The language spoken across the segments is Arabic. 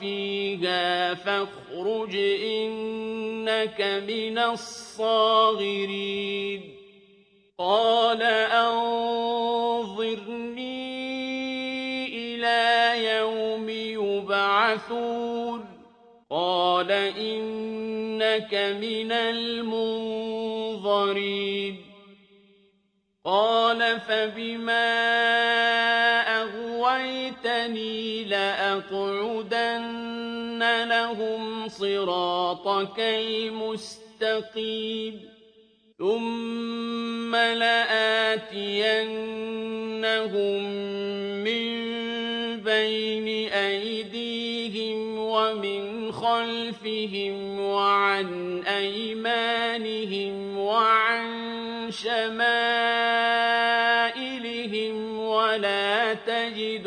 فيها فاخرج إنك من الصاغرين. قال أنظرني إلى يوم يبعثون. قال إنك من المنظرين. قال فبما أغويتني لأقعدن لهم صراطك المستقيم. ثم لآتينهم من بين أيديهم ومن خلفهم وعن أيمانهم وعن شمائلهم ولا تجد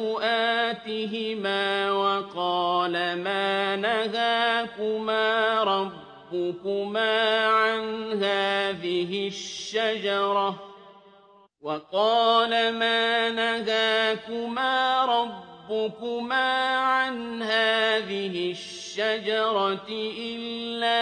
سوآتهما وقال ما نهاكما ربكما عن هذه الشجرة وقال ما نهاكما ربكما عن هذه الشجرة إلا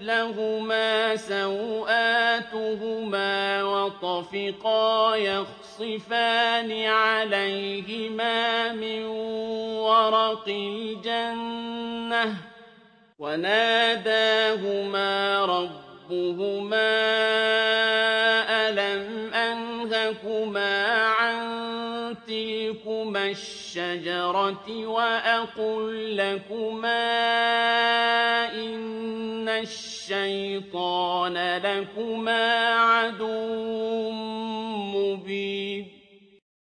لهما سوآتهما وطفقا يخصفان عليهما من ورق الجنة وناداهما ربهما ألم أنهكما تلكما الشجرة وأقل لكما إن الشيطان لكما عدو مبين.